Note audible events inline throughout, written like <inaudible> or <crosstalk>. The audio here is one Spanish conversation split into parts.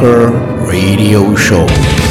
Metal Bunker Radio Show.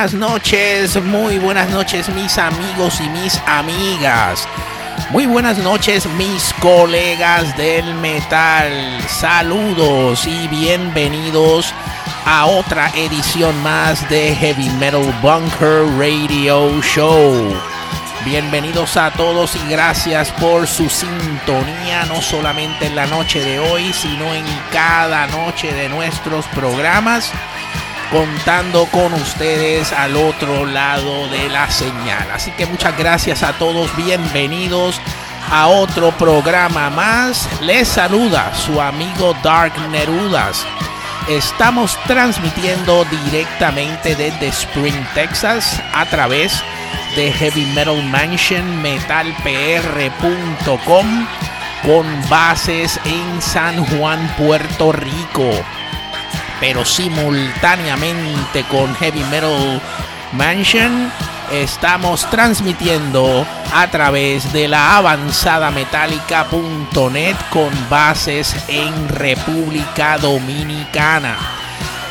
Buenas noches, muy buenas noches mis amigos y mis amigas. Muy buenas noches mis colegas del metal. Saludos y bienvenidos a otra edición más de Heavy Metal Bunker Radio Show. Bienvenidos a todos y gracias por su sintonía, no solamente en la noche de hoy, sino en cada noche de nuestros programas contando con ustedes al otro lado de la señal. Así que muchas gracias a todos, bienvenidos a otro programa más. Les saluda su amigo Dark Nerudas. Estamos transmitiendo directamente desde Spring, Texas, a través de Heavy Metal Mansion metalpr.com con bases en San Juan, Puerto Rico pero simultáneamente con Heavy Metal Mansion estamos transmitiendo a través de la avanzada metálica.net con bases en República Dominicana.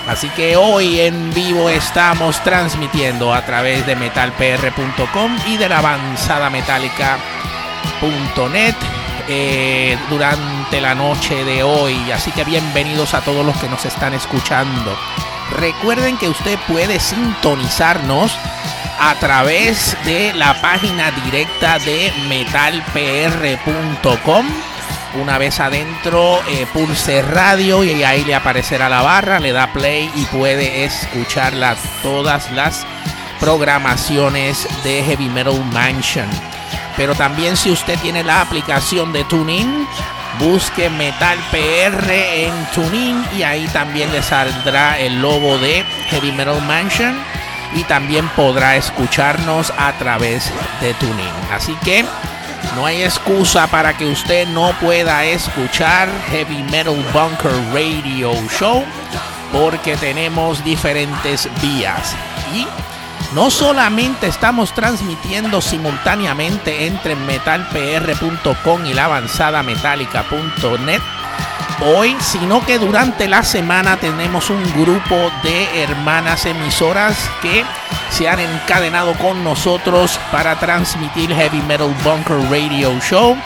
Así que hoy en vivo estamos transmitiendo a través de metalpr.com y de la avanzada metálica.net eh, durante la noche de hoy. Así que bienvenidos a todos los que nos están escuchando. Recuerden que usted puede sintonizarnos a través de la página directa de metalpr.com. Una vez adentro, eh, pulse radio y ahí le aparecerá la barra, le da play y puede escuchar todas las programaciones de Heavy Metal Mansion. Pero también si usted tiene la aplicación de TuneIn, busque Metal PR en TuneIn y ahí también le saldrá el logo de Heavy Metal Mansion y también podrá escucharnos a través de TuneIn. Así que no hay excusa para que usted no pueda escuchar Heavy Metal Bunker Radio Show porque tenemos diferentes vías y no solamente estamos transmitiendo simultáneamente entre metalpr.com y la avanzada hoy, sino que durante la semana tenemos un grupo de hermanas emisoras que se han encadenado con nosotros para transmitir Heavy Metal Bunker Radio Show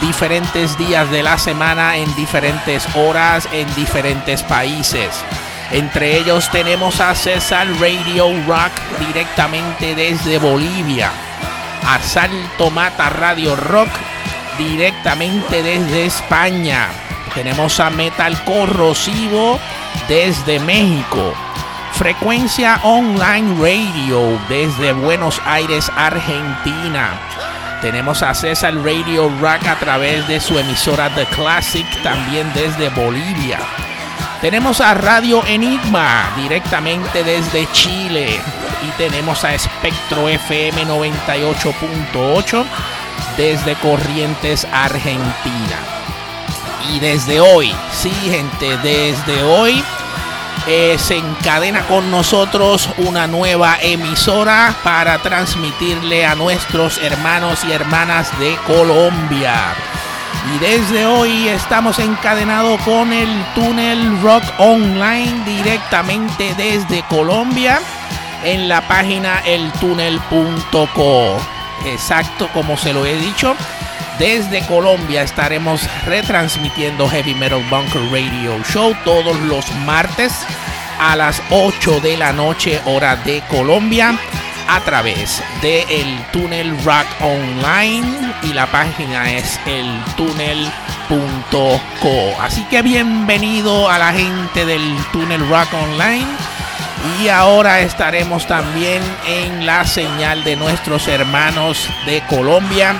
diferentes días de la semana en diferentes horas en diferentes países. Entre ellos tenemos a César Radio Rock directamente desde Bolivia. A Salto Mata Radio Rock directamente desde España. Tenemos a Metal Corrosivo desde México. Frecuencia Online Radio desde Buenos Aires, Argentina. Tenemos a César Radio Rock a través de su emisora The Classic también desde Bolivia. Tenemos a Radio Enigma directamente desde Chile y tenemos a Espectro FM 98.8 desde Corrientes, Argentina. Y desde hoy, sí gente, desde hoy eh, se encadena con nosotros una nueva emisora para transmitirle a nuestros hermanos y hermanas de Colombia. Y desde hoy estamos encadenados con el Túnel Rock Online directamente desde Colombia en la página eltúnel.co. Exacto como se lo he dicho. Desde Colombia estaremos retransmitiendo Heavy Metal Bunker Radio Show todos los martes a las 8 de la noche hora de Colombia a través de el Túnel Rock Online y la página es el túnel.co. Así que bienvenido a la gente del Túnel Rock Online. Y ahora estaremos también en la señal de nuestros hermanos de Colombia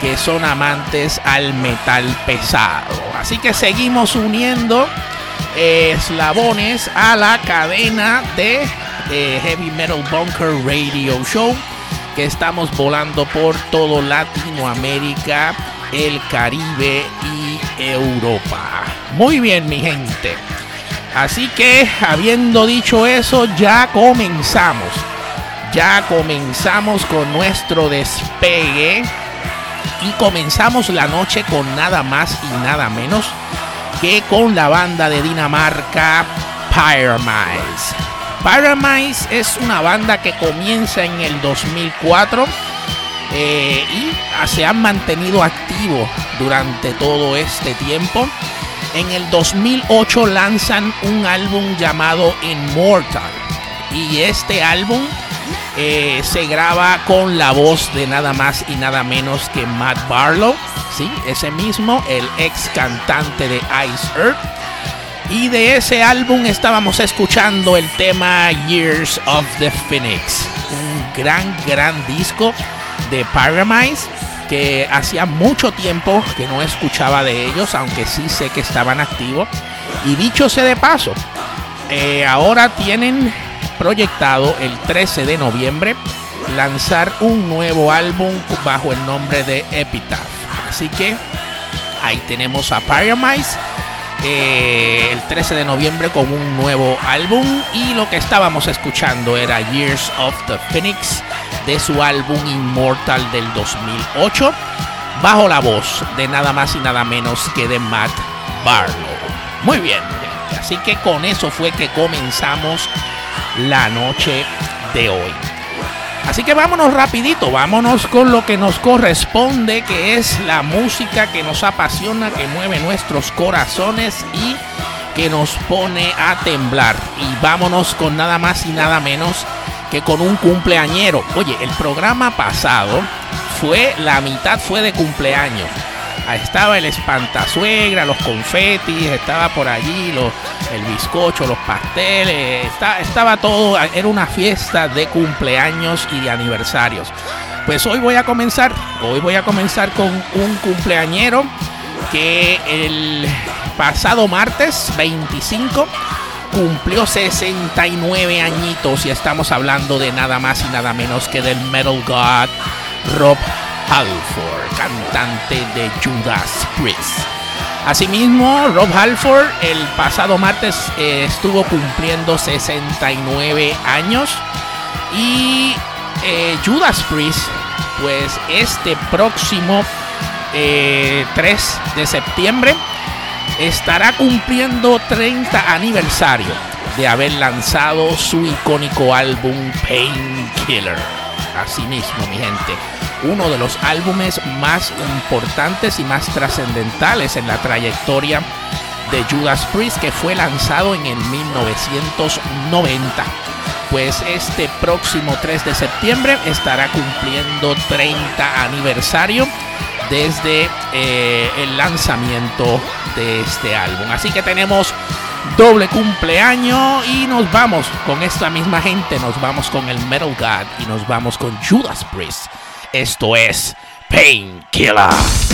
que son amantes al metal pesado. Así que seguimos uniendo eslabones a la cadena de Heavy Metal Bunker Radio Show, que estamos volando por todo Latinoamérica, el Caribe y Europa. Muy bien, mi gente. Así que, habiendo dicho eso, ya comenzamos. Ya comenzamos con nuestro despegue. Y comenzamos la noche con nada más y nada menos que con la banda de Dinamarca Pyramids. Paradise es una banda que comienza en el 2004 eh, y se han mantenido activos durante todo este tiempo. En el 2008 lanzan un álbum llamado Immortal y este álbum eh, se graba con la voz de nada más y nada menos que Matt Barlow, ¿sí? ese mismo, el ex cantante de Ice Earth. Y de ese álbum estábamos escuchando el tema Years of the Phoenix, un gran, gran disco de Paradise que hacía mucho tiempo que no escuchaba de ellos, aunque sí sé que estaban activos. Y dicho sea de paso, eh, ahora tienen proyectado el 13 de noviembre lanzar un nuevo álbum bajo el nombre de Epitaph. Así que ahí tenemos a Paradise eh, el 13 de noviembre con un nuevo álbum y lo que estábamos escuchando era Years of the Phoenix de su álbum Immortal del 2008 bajo la voz de nada más y nada menos que de Matt Barlow. Muy bien, así que con eso fue que comenzamos la noche de hoy. Así que vámonos rapidito, vámonos con lo que nos corresponde, que es la música que nos apasiona, que mueve nuestros corazones y que nos pone a temblar. Y vámonos con nada más y nada menos que con un cumpleañero. Oye, el programa pasado fue, la mitad fue de cumpleaños estaba el espantasuegra, los confetis, estaba por allí los, el bizcocho, los pasteles, estaba todo, era una fiesta de cumpleaños y de aniversarios. Pues hoy voy a comenzar, hoy voy a comenzar con un cumpleañero que el pasado martes 25 cumplió 69 añitos y estamos hablando de nada más y nada menos que del Metal God Rob Halford, cantante de Judas Priest. Asimismo, Rob Halford el pasado martes eh, estuvo cumpliendo 69 años y eh, Judas Priest, pues este próximo 3 eh, de septiembre estará cumpliendo 30 aniversario de haber lanzado su icónico álbum Painkiller. Asimismo, mi gente uno de los álbumes más importantes y más trascendentales en la trayectoria de Judas Priest que fue lanzado en el 1990. Pues este próximo 3 de septiembre estará cumpliendo 30 aniversario desde eh, el lanzamiento de este álbum. Así que tenemos doble cumpleaños y nos vamos con esta misma gente, nos vamos con el Metal God y nos vamos con Judas Priest. Esto es Painkiller.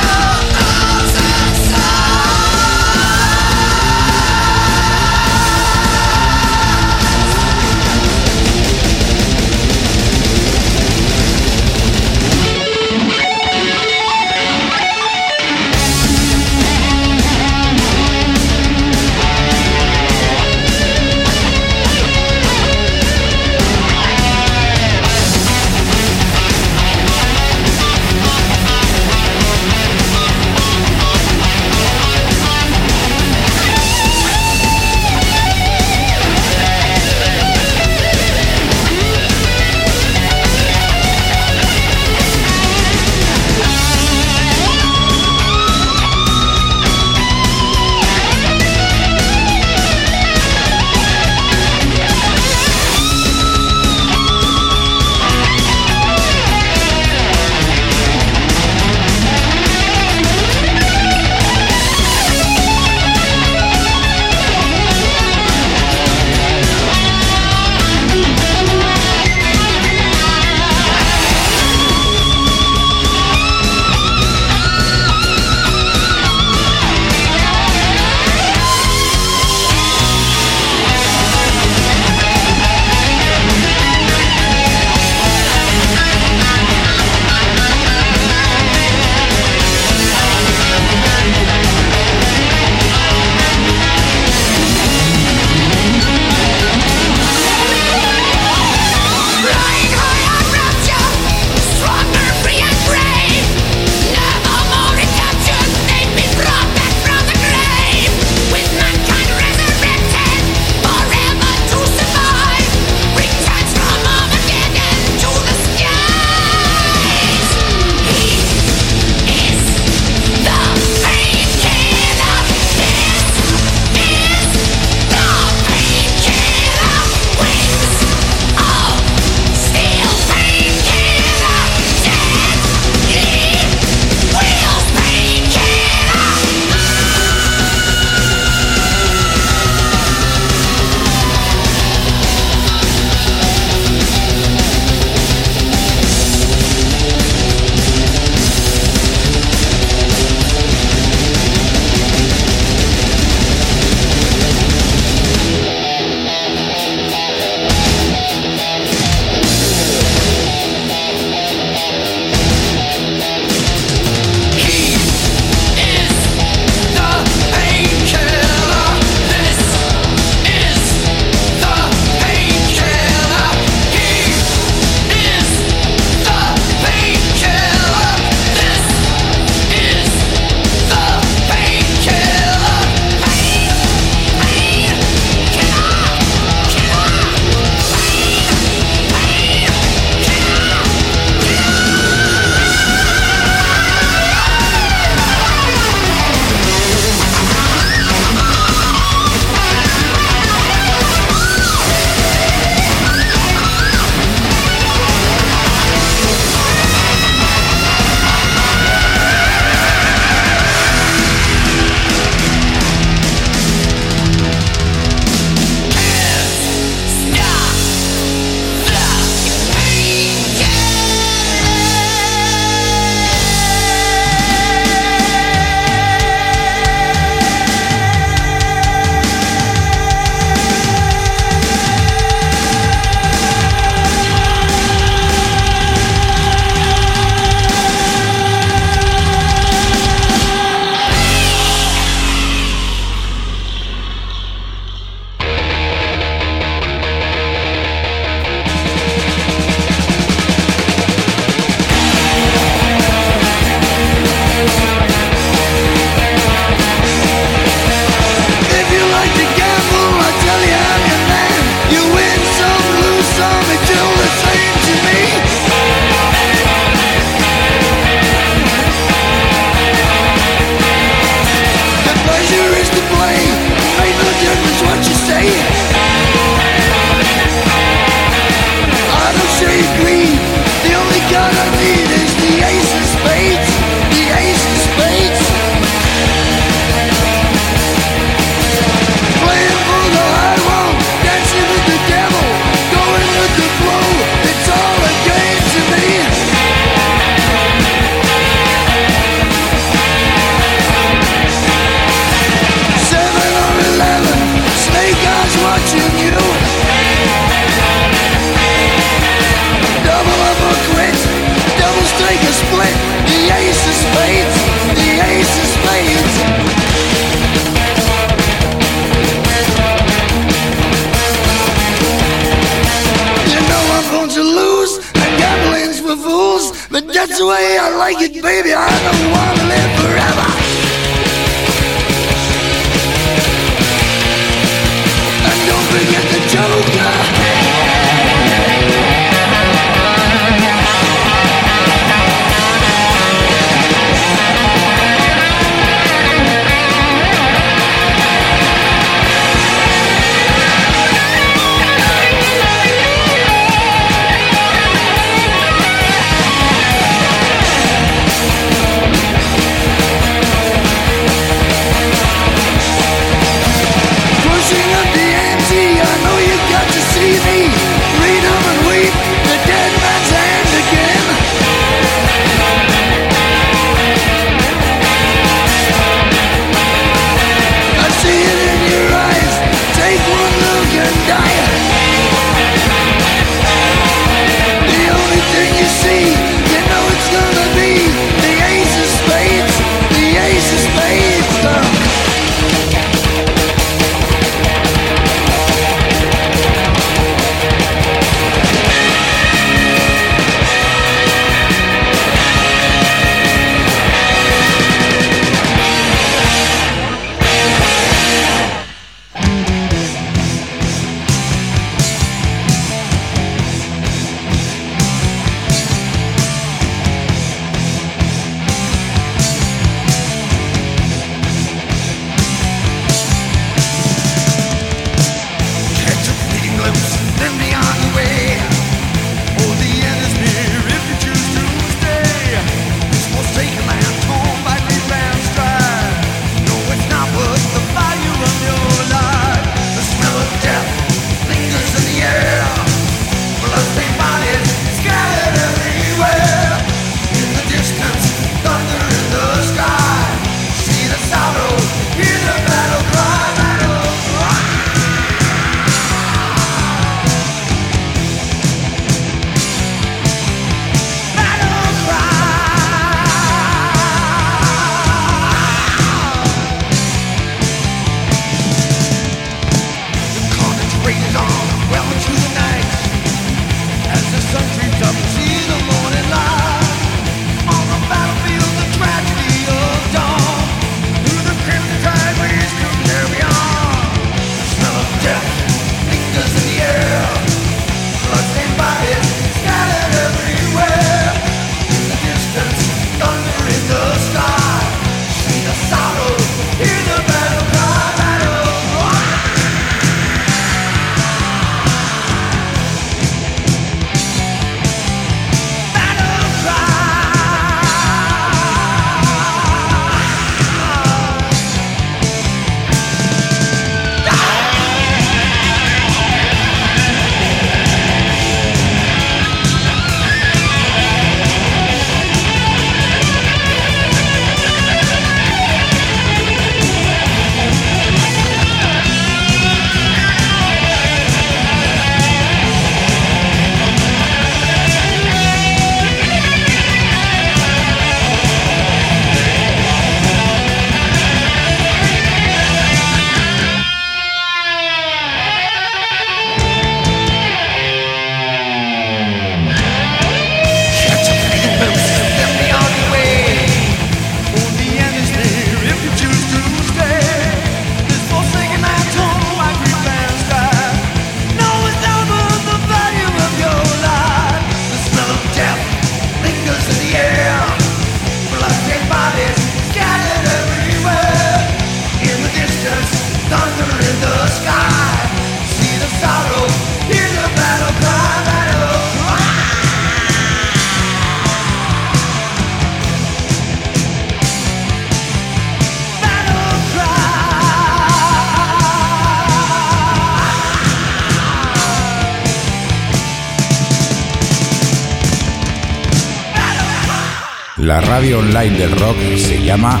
la radio online del rock se llama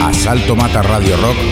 Asalto Mata Radio Rock.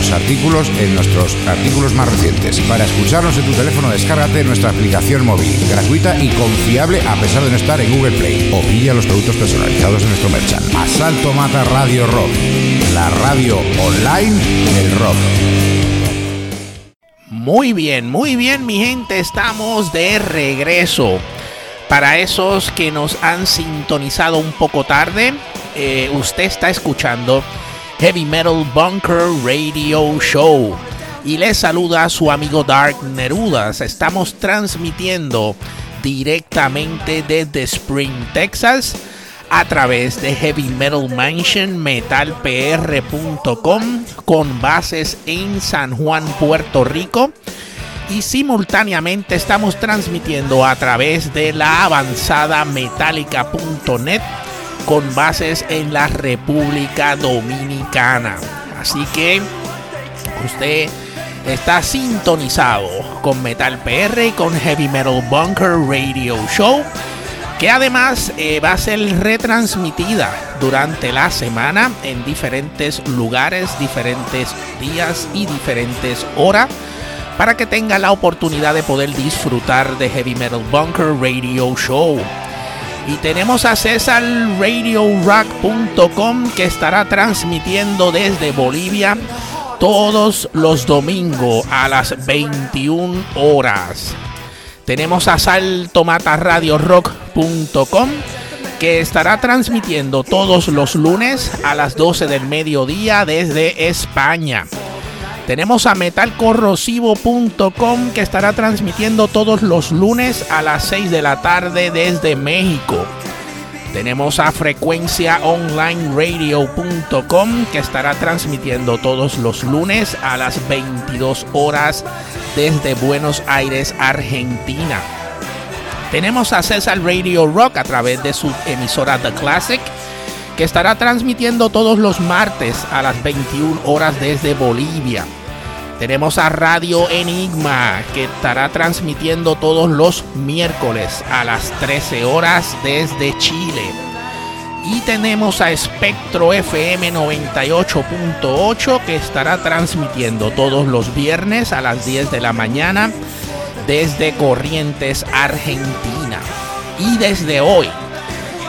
artículos en nuestros artículos más recientes. Para escucharnos en tu teléfono, descárgate nuestra aplicación móvil, gratuita y confiable a pesar de no estar en Google Play. O pilla los productos personalizados en nuestro merchant. Asalto Mata Radio Rock, la radio online del rock. Muy bien, muy bien mi gente, estamos de regreso. Para esos que nos han sintonizado un poco tarde, eh, usted está escuchando Heavy Metal Bunker Radio Show. Y les saluda su amigo Dark Nerudas. Estamos transmitiendo directamente desde Spring, Texas a través de Heavy Metal Mansion metalpr.com con bases en San Juan, Puerto Rico. Y simultáneamente estamos transmitiendo a través de la avanzada metálica.net con bases en la República Dominicana. Así que usted está sintonizado con Metal PR y con Heavy Metal Bunker Radio Show que además eh, va a ser retransmitida durante la semana en diferentes lugares, diferentes días y diferentes horas para que tenga la oportunidad de poder disfrutar de Heavy Metal Bunker Radio Show. Y tenemos a CesarRadioRock.com que estará transmitiendo desde Bolivia todos los domingos a las 21 horas. Tenemos a saltomataradiorock.com que estará transmitiendo todos los lunes a las 12 del mediodía desde España. Tenemos a metalcorrosivo.com que estará transmitiendo todos los lunes a las 6 de la tarde desde México. Tenemos a frecuenciaonlineradio.com que estará transmitiendo todos los lunes a las 22 horas desde Buenos Aires, Argentina. Tenemos a César Radio Rock a través de su emisora The Classic que estará transmitiendo todos los martes a las 21 horas desde Bolivia. Tenemos a Radio Enigma que estará transmitiendo todos los miércoles a las 13 horas desde Chile. Y tenemos a Espectro FM 98.8 que estará transmitiendo todos los viernes a las 10 de la mañana desde Corrientes, Argentina. Y desde hoy,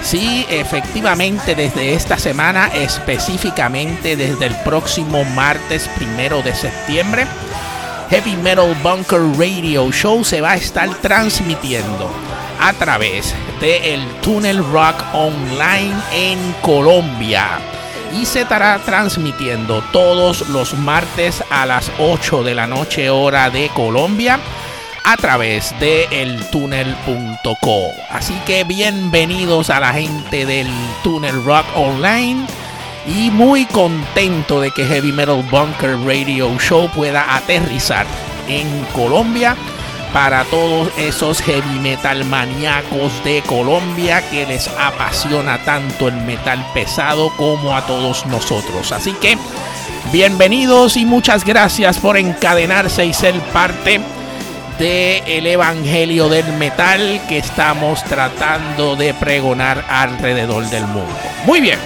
Sí, efectivamente, desde esta semana, específicamente desde el próximo martes primero de septiembre, Heavy Metal Bunker Radio Show se va a estar transmitiendo a través de el Tunnel Rock Online en Colombia. Y se estará transmitiendo todos los martes a las 8 de la noche hora de Colombia a través de eltunnel.co. Así que bienvenidos a la gente del Tunnel Rock Online y muy contento de que Heavy Metal Bunker Radio Show pueda aterrizar en Colombia para todos esos heavy metal maníacos de Colombia que les apasiona tanto el metal pesado como a todos nosotros. Así que bienvenidos y muchas gracias por encadenarse y ser parte de el evangelio del metal que estamos tratando de pregonar alrededor del mundo. Muy bien.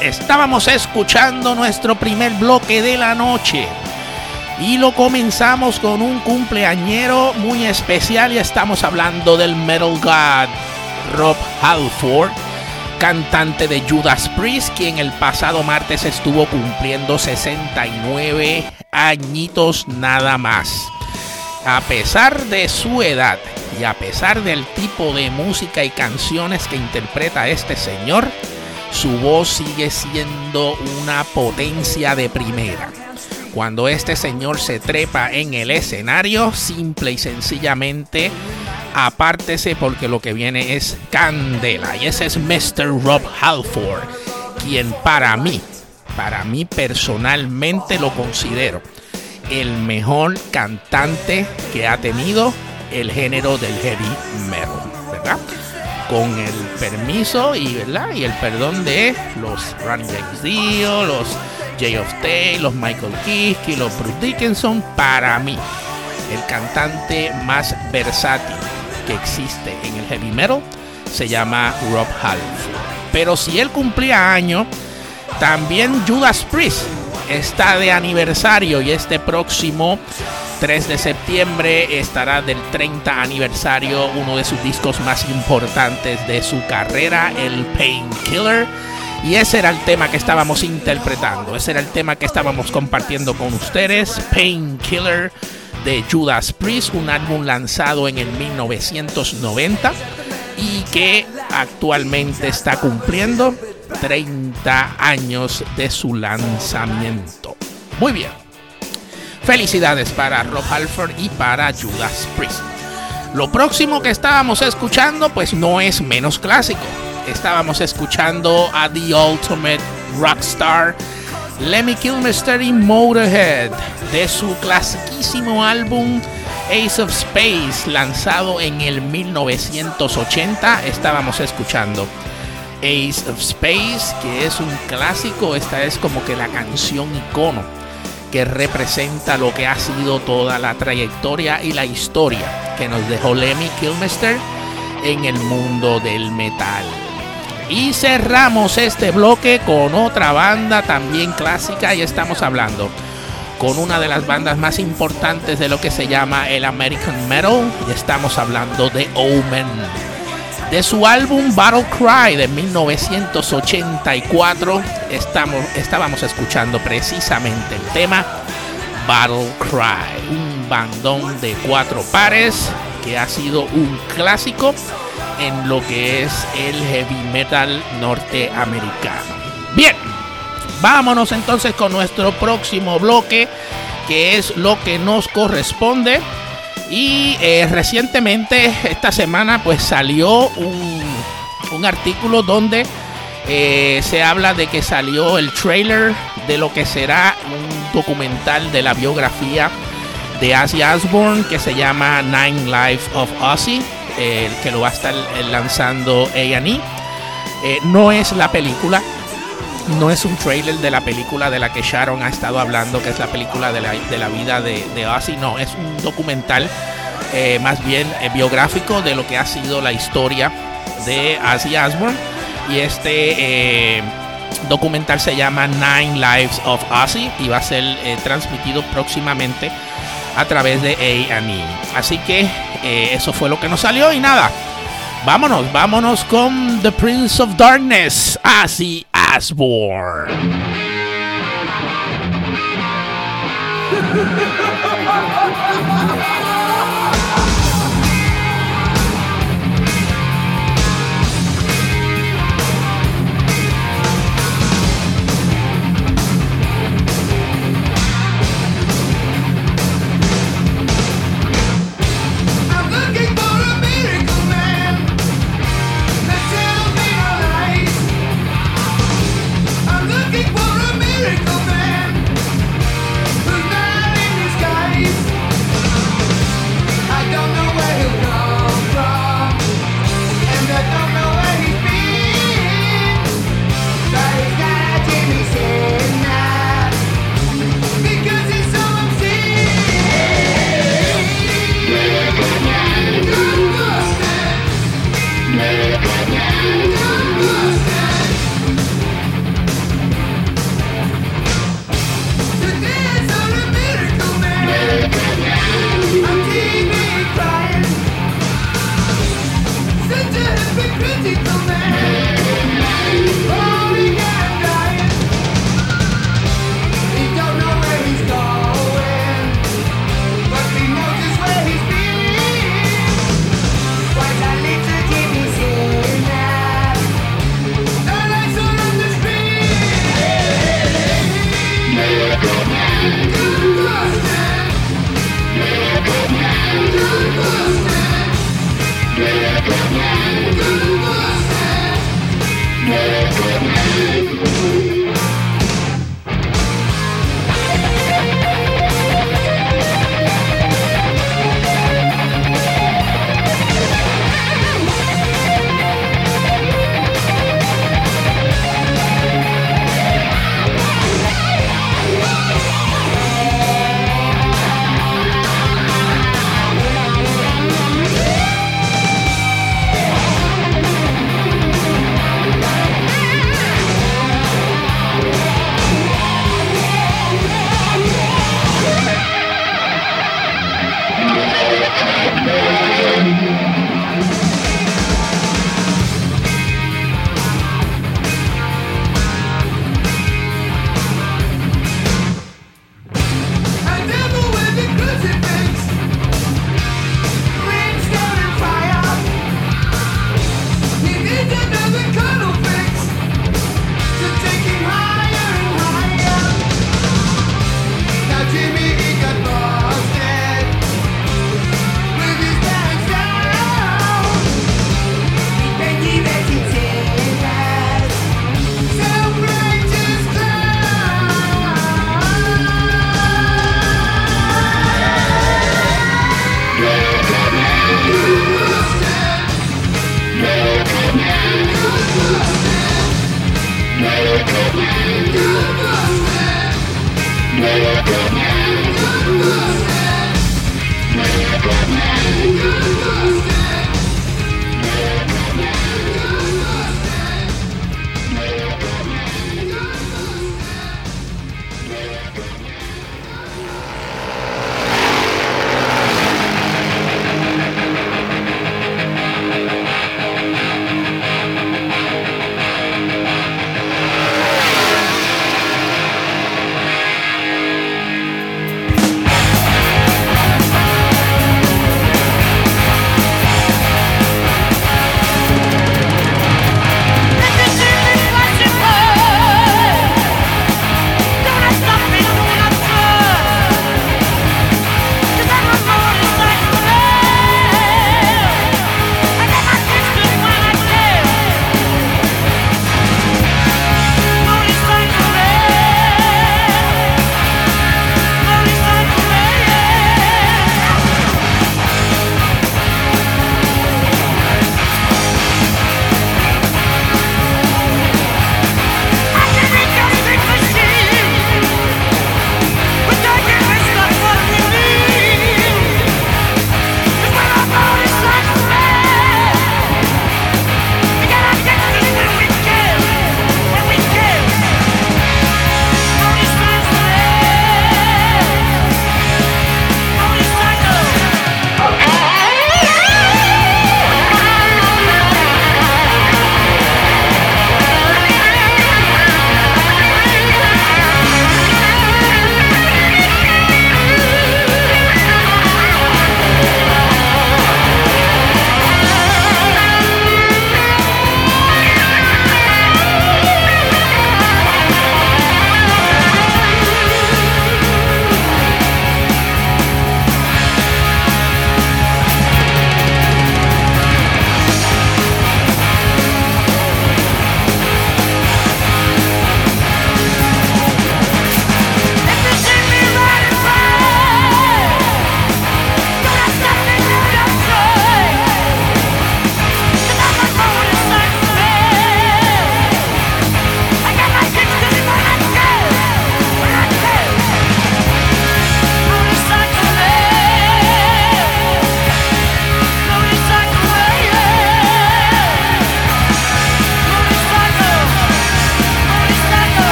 Estábamos escuchando nuestro primer bloque de la noche y lo comenzamos con un cumpleañero muy especial y estamos hablando del Metal God Rob Halford, cantante de Judas Priest, quien el pasado martes estuvo cumpliendo 69 añitos nada más. A pesar de su edad y a pesar del tipo de música y canciones que interpreta este señor, su voz sigue siendo una potencia de primera. Cuando este señor se trepa en el escenario, simple y sencillamente, apártese porque lo que viene es candela. Y ese es Mr. Rob Halford, quien para mí para mí personalmente lo considero el mejor cantante que ha tenido el género del heavy metal. Con el permiso y, ¿verdad? y el perdón de los Ronnie James Dio, los Jay of Tay, los Michael Kiske, los Bruce Dickinson, para mí, el cantante más versátil que existe en el heavy metal se llama Rob Halford. Pero si él cumplía año, también Judas Priest está de aniversario y este próximo 3 de septiembre estará del 30 aniversario uno de sus discos más importantes de su carrera, el Painkiller. Y ese era el tema que estábamos interpretando, ese era el tema que estábamos compartiendo con ustedes, Painkiller de Judas Priest, un álbum lanzado en el 1990 y que actualmente está cumpliendo 30 años de su lanzamiento. Muy bien. Felicidades para Rob Halford y para Judas Priest. Lo próximo que estábamos escuchando pues no es menos clásico. Estábamos escuchando a The Ultimate Rockstar Lemmy Kilmister y Motorhead de su clasiquísimo álbum Ace of Space lanzado en el 1980. Estábamos escuchando Ace of Space, que es un clásico, esta es como que la canción icono que representa lo que ha sido toda la trayectoria y la historia que nos dejó Lemmy Kilmister en el mundo del metal. Y cerramos este bloque con otra banda también clásica. Y estamos hablando con una de las bandas más importantes de lo que se llama el American Metal. Y estamos hablando de Omen de su álbum Battle Cry de 1984, estamos, estábamos escuchando precisamente el tema Battle Cry, un bandón de cuatro pares que ha sido un clásico en lo que es el heavy metal norteamericano. Bien, vámonos entonces con nuestro próximo bloque, que es lo que nos corresponde. Y eh, recientemente, esta semana, pues salió un, un artículo donde eh, se habla de que salió el trailer de lo que será un documental de la biografía de Ozzy Osbourne que se llama Nine Lives of Ozzy, eh, que lo va a estar lanzando A&E. no es la película, no es un trailer de la película de la que Sharon ha estado hablando, que es la película de la, de la vida de, de Ozzy. No, es un documental eh, más bien eh, biográfico de lo que ha sido la historia de Ozzy Osbourne. Y este eh, documental se llama Nine Lives of Ozzy y va a ser transmitido próximamente a través de A&E. Así que eso fue lo que nos salió y nada. Vámonos, vámonos con The Prince of Darkness, Ozzy Osbourne. <laughs>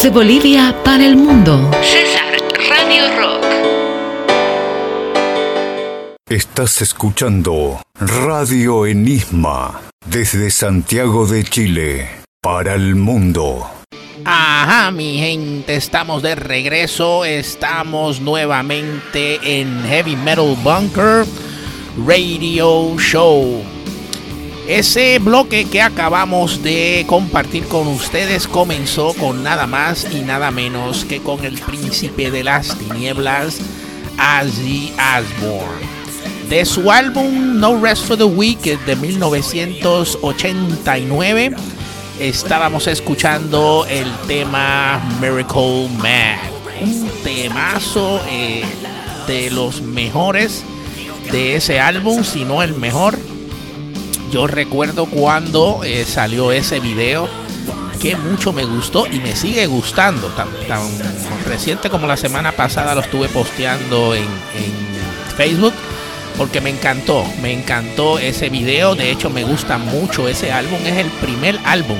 Desde Bolivia para el mundo. César Radio Rock. Estás escuchando Radio Enigma desde Santiago de Chile para el mundo. Ajá, mi gente, estamos de regreso. Estamos nuevamente en Heavy Metal Bunker Radio Show. Ese bloque que acabamos de compartir con ustedes comenzó con nada más y nada menos que con el príncipe de las tinieblas, Ozzy Osbourne. De su álbum No Rest for the Wicked de 1989, estábamos escuchando el tema Miracle Man. Un temazo eh, de los mejores de ese álbum, si no el mejor yo recuerdo cuando eh, salió ese video que mucho me gustó y me sigue gustando. Tan, reciente como la semana pasada lo estuve posteando en, Facebook porque me encantó, me encantó ese video. De hecho, me gusta mucho ese álbum. Es el primer álbum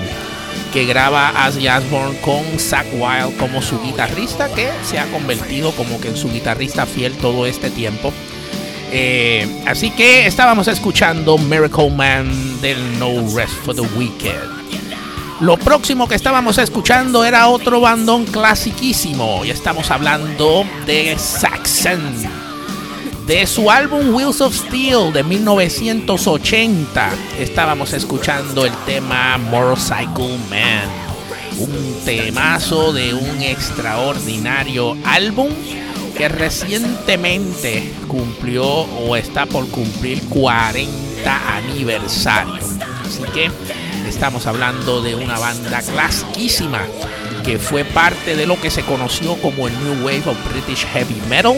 que graba Ozzy Osbourne con Zach Wild como su guitarrista, que se ha convertido como que en su guitarrista fiel todo este tiempo. Eh, así que estábamos escuchando Miracle Man del No Rest for the Wicked. Lo próximo que estábamos escuchando era otro bandón clasiquísimo. Y estamos hablando de Saxon. De su álbum Wheels of Steel de 1980. Estábamos escuchando el tema Motorcycle Man. Un temazo de un extraordinario álbum que recientemente cumplió o está por cumplir 40 aniversario. Así que estamos hablando de una banda clasiquísima que fue parte de lo que se conoció como el New Wave of British Heavy Metal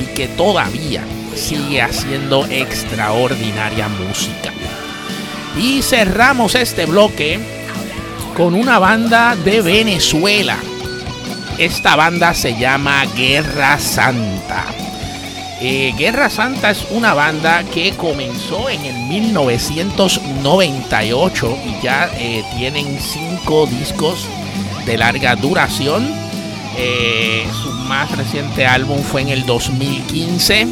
y que todavía sigue haciendo extraordinaria música. Y cerramos este bloque con una banda de Venezuela esta banda se llama Guerra Santa. Eh, Guerra Santa es una banda que comenzó en el 1998 y ya eh, tienen cinco discos de larga duración. Eh, su más reciente álbum fue en el 2015,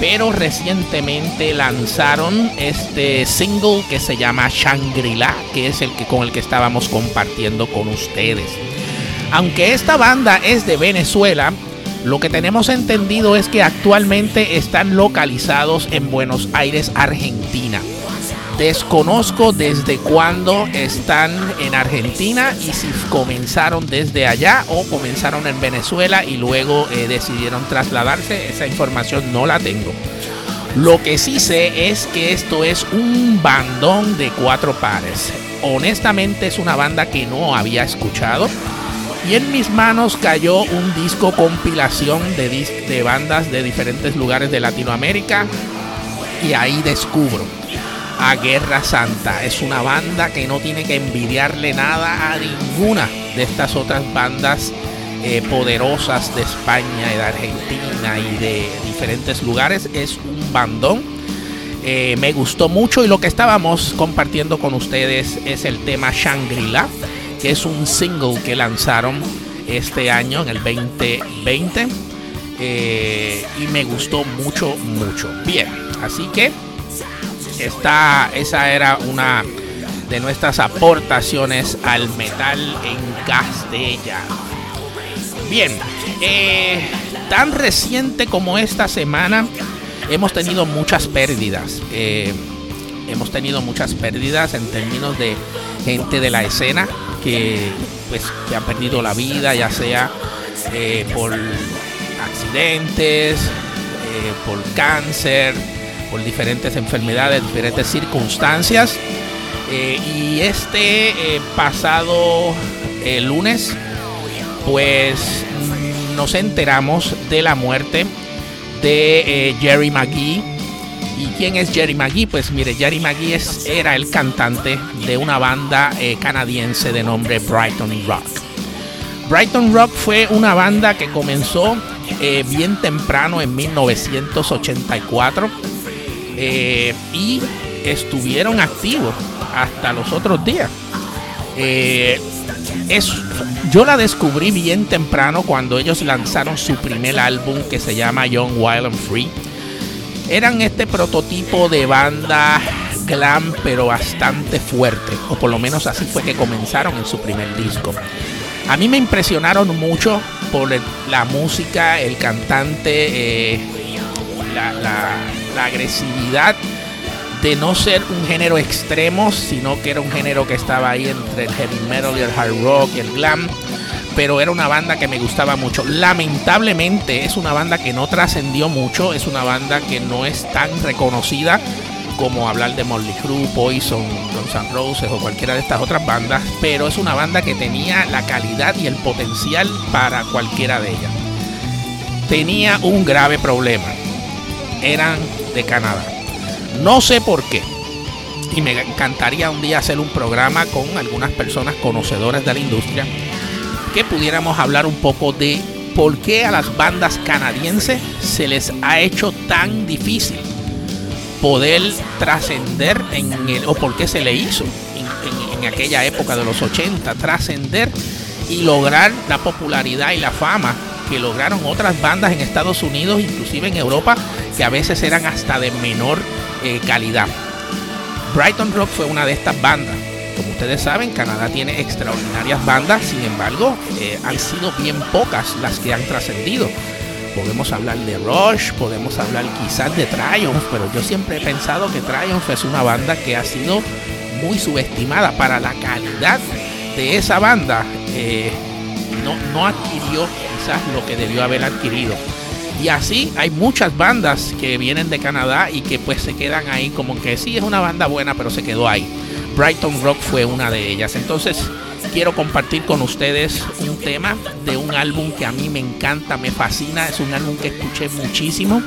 pero recientemente lanzaron este single que se llama Shangri-La, que es el que con el que estábamos compartiendo con ustedes. Aunque esta banda es de Venezuela, lo que tenemos entendido es que actualmente están localizados en Buenos Aires, Argentina. Desconozco desde cuándo están en Argentina y si comenzaron desde allá o comenzaron en Venezuela y luego eh, decidieron trasladarse. Esa información no la tengo. Lo que sí sé es que esto es un bandón de cuatro pares. Honestamente es una banda que no había escuchado y en mis manos cayó un disco compilación de, de bandas de diferentes lugares de Latinoamérica y ahí descubro a Guerra Santa. Es una banda que no tiene que envidiarle nada a ninguna de estas otras bandas eh, poderosas de España y de Argentina y de diferentes lugares. Es un bandón. Eh, me gustó mucho y lo que estábamos compartiendo con ustedes es el tema Shangri-La que es un single que lanzaron este año, en el 2020. Eh, y me gustó mucho, mucho. Bien, así que esa era una de nuestras aportaciones al metal en castellano. Bien, eh, tan reciente como esta semana hemos tenido muchas pérdidas. Eh, hemos tenido muchas pérdidas en términos de gente de la escena que, pues, que han perdido la vida, ya sea eh, por accidentes, eh, por cáncer, por diferentes enfermedades, diferentes circunstancias. Eh, y este pasado lunes, pues nos enteramos de la muerte de Jerry McGee ¿Y quién es Jerry McGee? Pues mire, Jerry McGee era el cantante de una banda eh, canadiense de nombre Brighton Rock. Brighton Rock fue una banda que comenzó eh, bien temprano en 1984 eh, y estuvieron activos hasta los otros días. es, yo la descubrí bien temprano cuando ellos lanzaron su primer álbum que se llama Young Wild and Free. Eran este prototipo de banda glam pero bastante fuerte, o por lo menos así fue que comenzaron en su primer disco. A mí me impresionaron mucho por la música, el cantante, eh, la, la agresividad de no ser un género extremo, sino que era un género que estaba ahí entre el heavy metal y el hard rock y el glam. Pero era una banda que me gustaba mucho. Lamentablemente es una banda que no trascendió mucho, es una banda que no es tan reconocida como hablar de Molly Crew, Poison, Guns N' Roses o cualquiera de estas otras bandas, pero es una banda que tenía la calidad y el potencial para cualquiera de ellas. Tenía un grave problema. Eran de Canadá. No sé por qué. Y me encantaría un día hacer un programa con algunas personas conocedoras de la industria que pudiéramos hablar un poco de por qué a las bandas canadienses se les ha hecho tan difícil poder trascender en el, o por qué se le hizo en, aquella época de los 80, trascender y lograr la popularidad y la fama que lograron otras bandas en Estados Unidos, inclusive en Europa, que a veces eran hasta de menor eh, calidad. Brighton Rock fue una de estas bandas. Ustedes saben, Canadá tiene extraordinarias bandas, sin embargo, eh, han sido bien pocas las que han trascendido. Podemos hablar de Rush, podemos hablar quizás de Triumph, pero yo siempre he pensado que Triumph es una banda que ha sido muy subestimada para la calidad de esa banda. Eh, no, no adquirió quizás lo que debió haber adquirido. Y así hay muchas bandas que vienen de Canadá y que pues se quedan ahí como que sí es una banda buena, pero se quedó ahí. Brighton Rock fue una de ellas. Entonces quiero compartir con ustedes un tema de un álbum que a mí me encanta, me fascina. Es un álbum que escuché muchísimo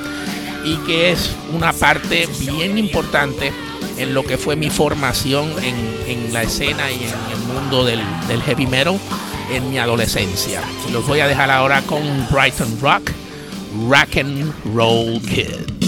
y que es una parte bien importante en lo que fue mi formación en, la escena y en el mundo del, del heavy metal en mi adolescencia. Los voy a dejar ahora con Brighton Rock. Rock and Roll Kid.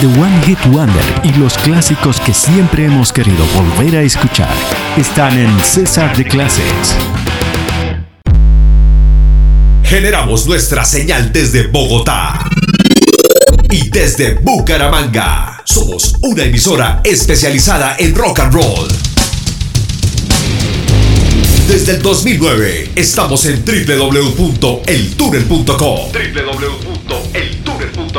The One Hit Wonder y los clásicos que siempre hemos querido volver a escuchar están en César de Classics. Generamos nuestra señal desde Bogotá y desde Bucaramanga. Somos una emisora especializada en rock and roll. Desde el 2009 estamos en www.eltunnel.com. www.eltunnel.com.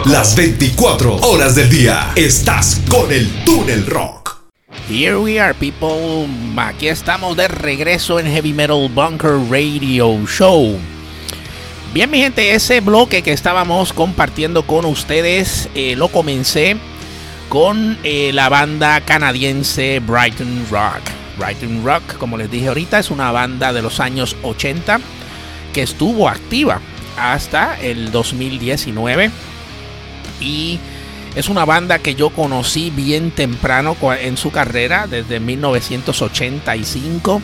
Las 24 horas del día estás con el Túnel Rock. Here we are, people. Aquí estamos de regreso en Heavy Metal Bunker Radio Show. Bien, mi gente, ese bloque que estábamos compartiendo con ustedes eh, lo comencé con eh, la banda canadiense Brighton Rock. Brighton Rock, como les dije ahorita, es una banda de los años 80 que estuvo activa hasta el 2019 y es una banda que yo conocí bien temprano en su carrera, desde 1985.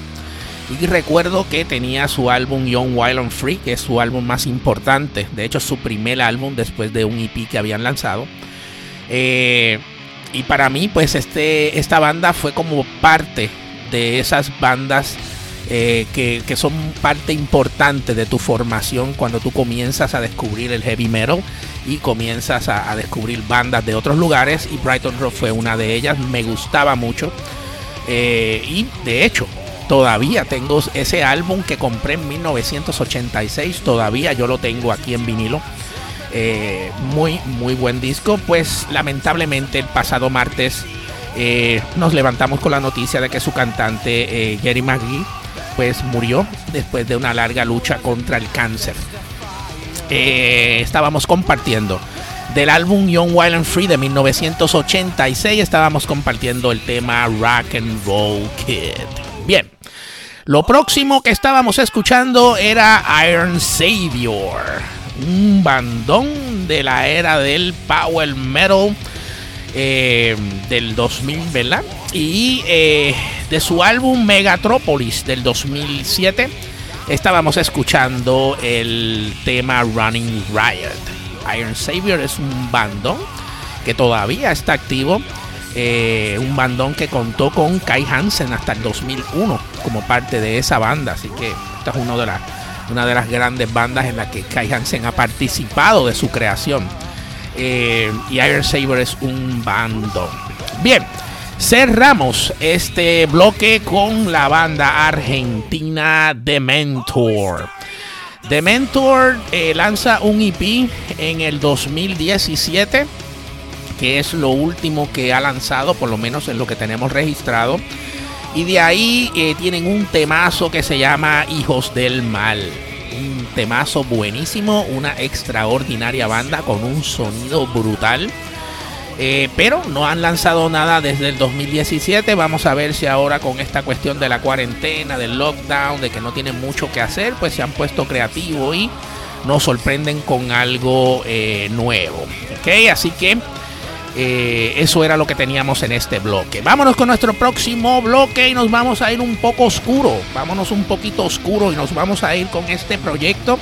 Y recuerdo que tenía su álbum Young Wild and Free, que es su álbum más importante. De hecho, su primer álbum después de un EP que habían lanzado. Eh, y para mí, pues este, esta banda fue como parte de esas bandas eh, que, son parte importante de tu formación cuando tú comienzas a descubrir el heavy metal y comienzas a, descubrir bandas de otros lugares. Y Brighton Rock fue una de ellas. Me gustaba mucho. Eh, y de hecho, todavía tengo ese álbum que compré en 1986. Todavía yo lo tengo aquí en vinilo. Eh, muy, muy buen disco. Pues lamentablemente el pasado martes eh, nos levantamos con la noticia de que su cantante eh, Jerry McGee pues murió después de una larga lucha contra el cáncer. Estábamos compartiendo del álbum Young Wild and Free de 1986 estábamos compartiendo el tema Rock and Roll Kid. Bien, lo próximo que estábamos escuchando era Iron Savior, un bandón de la era del power metal eh, del 2000, ¿verdad? Y eh, de su álbum Megatropolis del 2007 estábamos escuchando el tema Running Riot. Iron Savior es un bandón que todavía está activo. Eh, un bandón que contó con Kai Hansen hasta el 2001 como parte de esa banda. Así que esta es uno de las, una de las grandes bandas en la que Kai Hansen ha participado de su creación. Eh, y Iron Saber es un bando. Bien, cerramos este bloque con la banda argentina Dementor. Dementor eh, lanza un EP en el 2017, que es lo último que ha lanzado, por lo menos en lo que tenemos registrado. Y de ahí eh, tienen un temazo que se llama Hijos del Mal un temazo buenísimo, una extraordinaria banda con un sonido brutal. Eh, pero no han lanzado nada desde el 2017. Vamos a ver si ahora con esta cuestión de la cuarentena, del lockdown, de que no tienen mucho que hacer, pues se han puesto creativos y nos sorprenden con algo eh, nuevo. Ok, así que eh, eso era lo que teníamos en este bloque. Vámonos con nuestro próximo bloque y nos vamos a ir un poco oscuro. Vámonos un poquito oscuro y nos vamos a ir con este proyecto.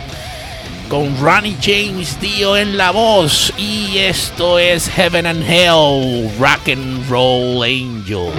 Con Ronnie James Dio en la voz. Y esto es Heaven and Hell, Rock and Roll Angel.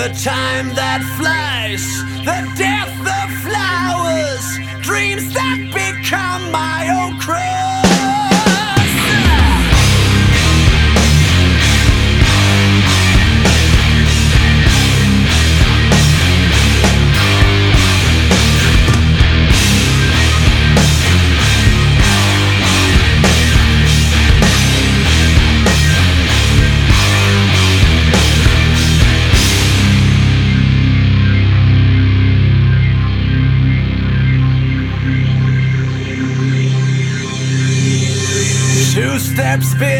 The time that flies, the death steps. Been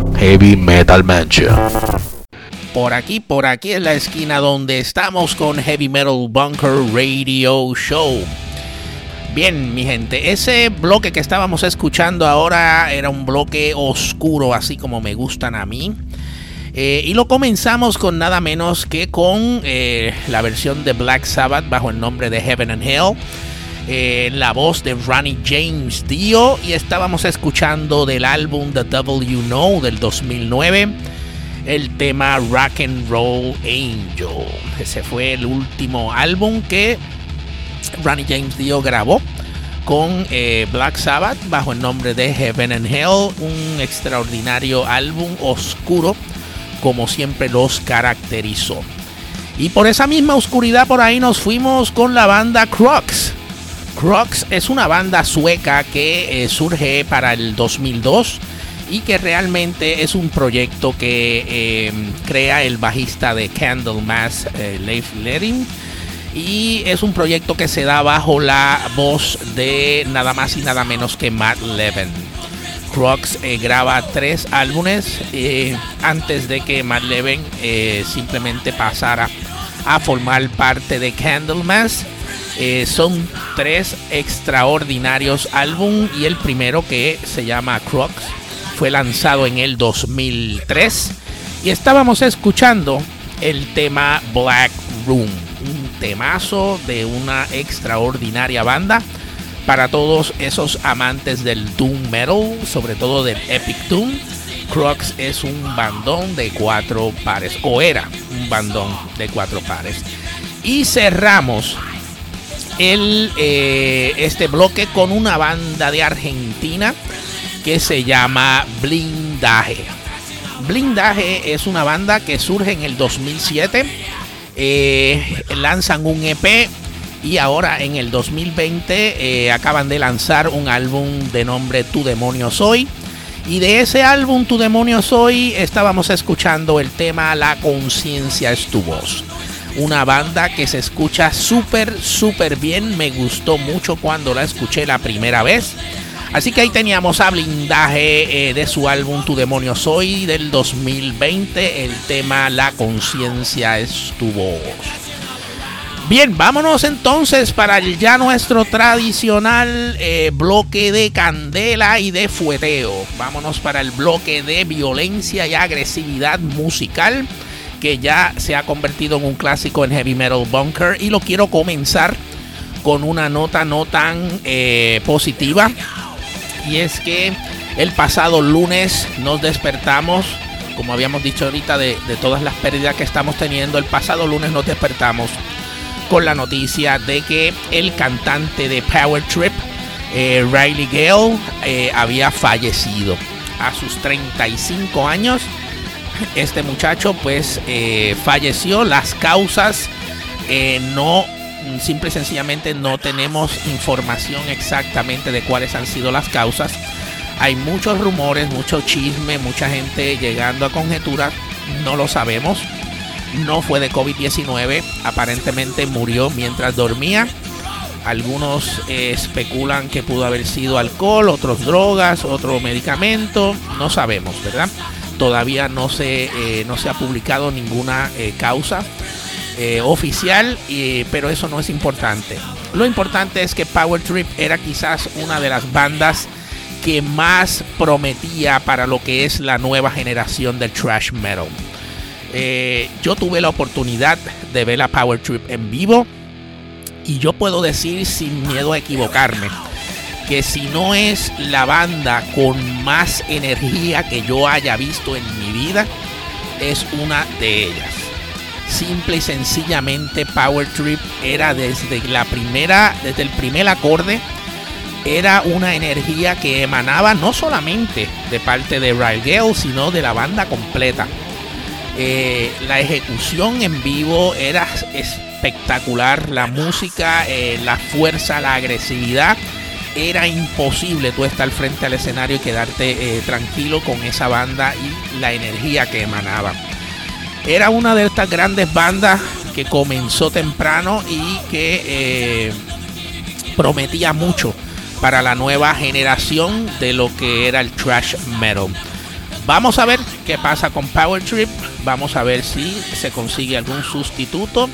Heavy Metal Mansion. Por aquí, por aquí en la esquina donde estamos con Heavy Metal Bunker Radio Show. Bien, mi gente, ese bloque que estábamos escuchando ahora era un bloque oscuro, así como me gustan a mí. Eh, y lo comenzamos con nada menos que con eh, la versión de Black Sabbath bajo el nombre de Heaven and Hell. Eh, la voz de Ronnie James Dio y estábamos escuchando del álbum The Devil You Know del 2009 el tema Rock and Roll Angel. Ese fue el último álbum que Ronnie James Dio grabó con Black Sabbath bajo el nombre de Heaven and Hell, un extraordinario álbum oscuro como siempre los caracterizó. Y por esa misma oscuridad por ahí nos fuimos con la banda Crux. Crux es una banda sueca que eh, surge para el 2002 y que realmente es un proyecto que eh, crea el bajista de Candlemass, eh, Leif Ledin. Y es un proyecto que se da bajo la voz de nada más y nada menos que Matt Levin. Crux eh, graba tres álbumes antes de que Matt Levin simplemente pasara a formar parte de Candlemass. son tres extraordinarios álbumes y el primero que se llama Crux fue lanzado en el 2003 y estábamos escuchando el tema Black Room, un temazo de una extraordinaria banda para todos esos amantes del Doom Metal, sobre todo del Epic Doom. Crux es un bandón de cuatro pares, o era un bandón de cuatro pares. Y cerramos el, eh, este bloque con una banda de Argentina que se llama Blindaje. Blindaje es una banda que surge en el 2007. Eh, lanzan un EP y ahora en el 2020 eh, acaban de lanzar un álbum de nombre Tu demonio soy. Y de ese álbum Tu demonio soy estábamos escuchando el tema La conciencia es tu voz. Una banda que se escucha súper, súper bien. Me gustó mucho cuando la escuché la primera vez. Así que ahí teníamos a blindaje eh, de su álbum Tu demonio soy del 2020. El tema La conciencia es tu voz. Bien, vámonos entonces para ya nuestro tradicional eh, bloque de candela y de fueteo. Vámonos para el bloque de violencia y agresividad musical que ya se ha convertido en un clásico en Heavy Metal Bunker. Y lo quiero comenzar con una nota no tan eh, positiva. Y es que el pasado lunes nos despertamos como habíamos dicho ahorita de, todas las pérdidas que estamos teniendo. El pasado lunes nos despertamos con la noticia de que el cantante de Power Trip, eh, Riley Gale, eh, había fallecido a sus 35 años. Este muchacho pues eh, falleció. Las causas no, simple y sencillamente no tenemos información exactamente de cuáles han sido las causas. Hay muchos rumores, mucho chisme, mucha gente llegando a conjeturas. No lo sabemos no fue de COVID-19, aparentemente murió mientras dormía. Algunos eh, especulan que pudo haber sido alcohol, otros drogas, otro medicamento, no sabemos, ¿verdad? Todavía no se, eh, no se ha publicado ninguna eh, causa oficial, pero eso no es importante. Lo importante es que Power Trip era quizás una de las bandas que más prometía para lo que es la nueva generación del trash metal. Eh, yo tuve la oportunidad de ver la Power Trip en vivo y yo puedo decir sin miedo a equivocarme que si no es la banda con más energía que yo haya visto en mi vida, es una de ellas. Simple y sencillamente Power Trip era desde la primera, desde el primer acorde era una energía que emanaba no solamente de parte de Ryle Gale, sino de la banda completa. Eh, la ejecución en vivo era espectacular, la música, eh, la fuerza, la agresividad. Era imposible tú estar frente al escenario y quedarte eh, tranquilo con esa banda y la energía que emanaba. Era una de estas grandes bandas que comenzó temprano y que prometía mucho para la nueva generación de lo que era el trash metal. Vamos a ver qué pasa con Power Trip. Vamos a ver si se consigue algún sustituto.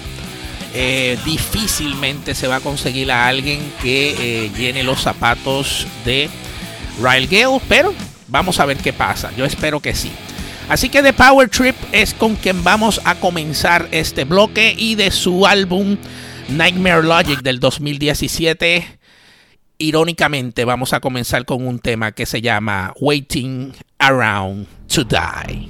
Eh, difícilmente se va a conseguir a alguien que eh, llene los zapatos de Ryle Gale, pero vamos a ver qué pasa. Yo espero que sí. Así que The Power Trip es con quien vamos a comenzar este bloque y de su álbum Nightmare Logic del 2017 irónicamente vamos a comenzar con un tema que se llama Waiting Around to Die.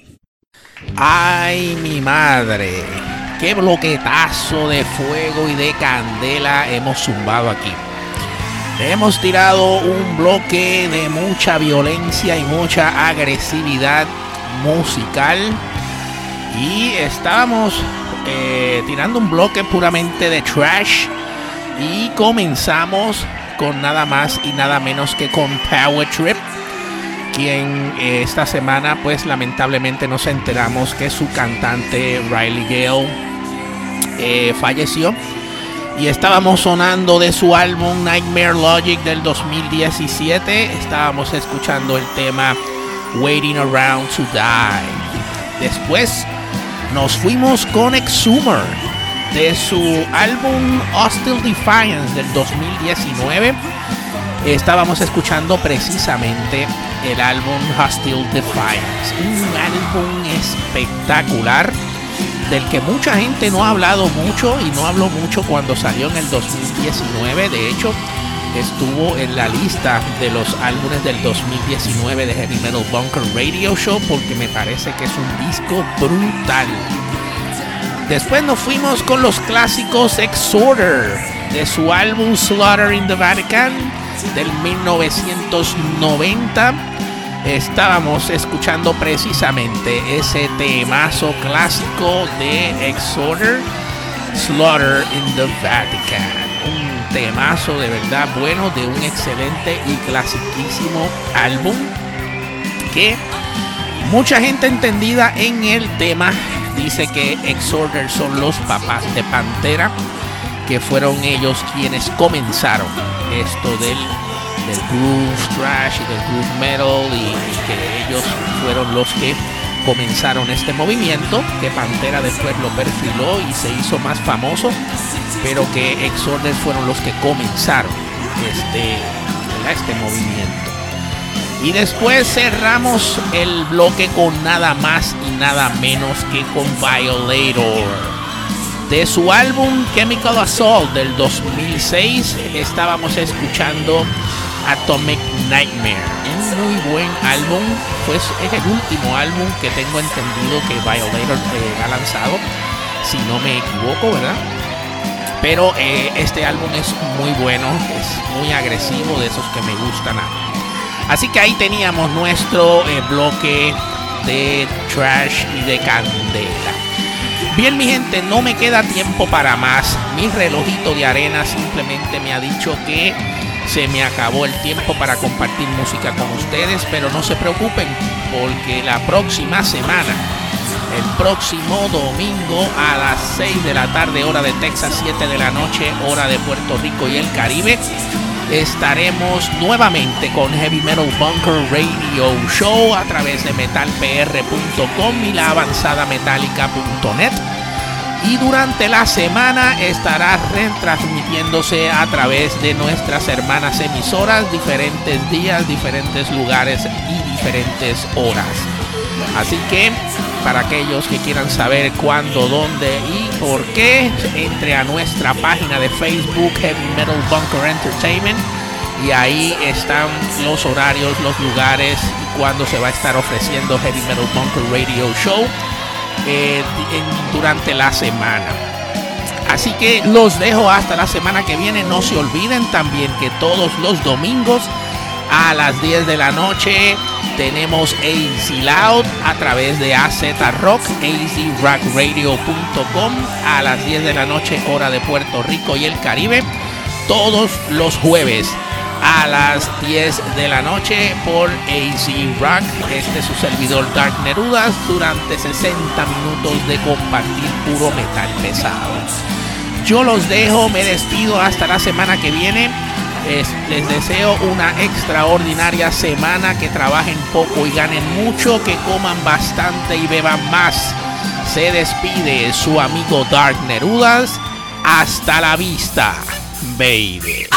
Ay, mi madre. Qué bloquetazo de fuego y de candela hemos zumbado aquí. Hemos tirado un bloque de mucha violencia y mucha agresividad musical. Y estábamos eh, tirando un bloque puramente de trash. Y comenzamos con nada más y nada menos que con Power Trip quien eh, esta semana pues lamentablemente nos enteramos que su cantante Riley Gale eh, falleció. Y estábamos sonando de su álbum Nightmare Logic del 2017 estábamos escuchando el tema Waiting Around to Die. Después nos fuimos con Exhumer de su álbum Hostile Defiance del 2019 estábamos escuchando precisamente el álbum Hostile Defiance, un álbum espectacular del que mucha gente no ha hablado mucho y no habló mucho cuando salió en el 2019, de hecho estuvo en la lista de los álbumes del 2019 de Heavy Metal Bunker Radio Show porque me parece que es un disco brutal. Después nos fuimos con los clásicos Exorder de su álbum Slaughter in the Vatican del 1990 estábamos escuchando precisamente ese temazo clásico de Exorder Slaughter in the Vatican. Un temazo de verdad bueno de un excelente y clasiquísimo álbum que mucha gente entendida en el tema dice que Exorder son los papás de Pantera que fueron ellos quienes comenzaron esto del, del groove trash y del groove metal y, que ellos fueron los que comenzaron este movimiento, que Pantera después lo perfiló y se hizo más famoso, pero que Exorder fueron los que comenzaron este, este movimiento. Y después cerramos el bloque con nada más y nada menos que con Violator. De su álbum Chemical Assault del 2006 estábamos escuchando Atomic Nightmare. Un muy buen álbum. Pues es el último álbum que tengo entendido que Violator eh, ha lanzado. Si no me equivoco, ¿verdad? Pero eh, este álbum es muy bueno. Es muy agresivo. De esos que me gustan a mí. Así que ahí teníamos nuestro eh, bloque de trash y de candela. Bien, mi gente, no me queda tiempo para más. Mi relojito de arena simplemente me ha dicho que se me acabó el tiempo para compartir música con ustedes, pero no se preocupen, porque la próxima semana, el próximo domingo a las 6 de la tarde, hora de Texas, 7 de la noche, hora de Puerto Rico y el Caribe, estaremos nuevamente con Heavy Metal Bunker Radio Show a través de metalpr.com y la. Y durante la semana estará retransmitiéndose a través de nuestras hermanas emisoras, diferentes días, diferentes lugares y diferentes horas. Así que para aquellos que quieran saber cuándo, dónde y por qué, entre a nuestra página de Facebook Heavy Metal Bunker Entertainment y ahí están los horarios, los lugares y cuándo se va a estar ofreciendo Heavy Metal Bunker Radio Show eh, durante la semana. Así que los dejo hasta la semana que viene. No se olviden también que todos los domingos a las 10 de la noche tenemos AC Loud a través de AZ Rock, azrockradio.com a las 10 de la noche hora de Puerto Rico y el Caribe. Todos los jueves a las 10 de la noche por AC Rock. Este es su servidor Dark Nerudas durante 60 minutos de compartir puro metal pesado. Yo los dejo, me despido hasta la semana que viene. Es- les deseo una extraordinaria semana, que trabajen poco y ganen mucho, que coman bastante y beban más. Se despide su amigo Dark Nerudas. Hasta la vista, baby.